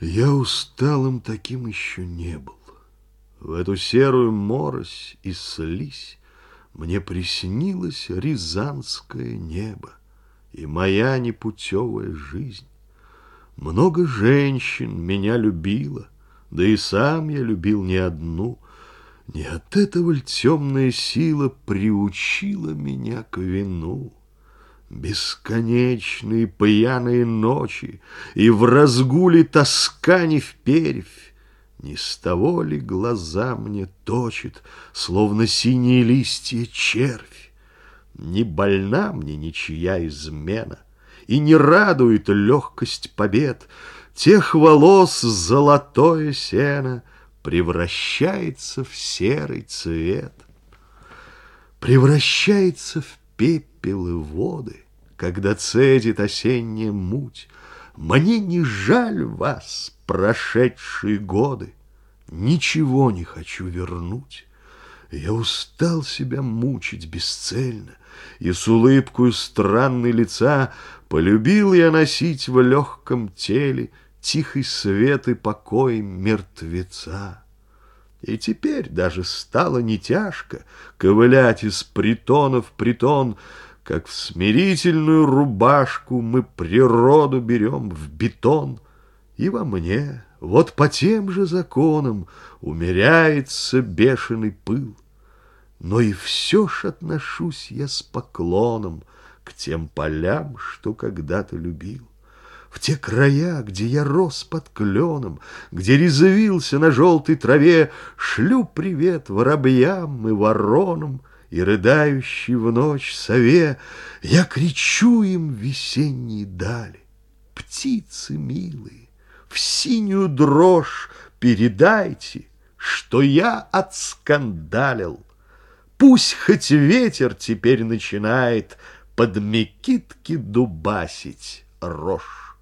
Я усталым таким еще не был. В эту серую морось и слизь Мне приснилось рязанское небо И моя непутевая жизнь. Много женщин меня любило, Да и сам я любил не одну. Не от этого ль темная сила Приучила меня к вину? Бесконечные пьяные ночи И в разгуле тоска не впервь, Не с того ли глаза мне точит, Словно синие листья червь? Не больна мне ничья измена, И не радует легкость побед, Тех волос золотое сено Превращается в серый цвет. Превращается в пепел и воды, когда цедит осенняя муть. Мне не жаль вас, прошедшие годы, Ничего не хочу вернуть. Я устал себя мучить бесцельно, И с улыбкою странной лица Полюбил я носить в легком теле Тихий свет и покой мертвеца. И теперь даже стало не тяжко Ковылять из притона в притон, как в смирительную рубашку мы природу берем в бетон, и во мне вот по тем же законам умеряется бешеный пыл. Но и все ж отношусь я с поклоном к тем полям, что когда-то любил. В те края, где я рос под кленом, Где резвился на желтой траве, Шлю привет воробьям и воронам, и рыдающий в ночь сове Я кричу им в весенние дали. Птицы милые, в синюю дрожь передайте, Что я отскандалил. Пусть хоть ветер теперь начинает Под мекитки дубасить рожь.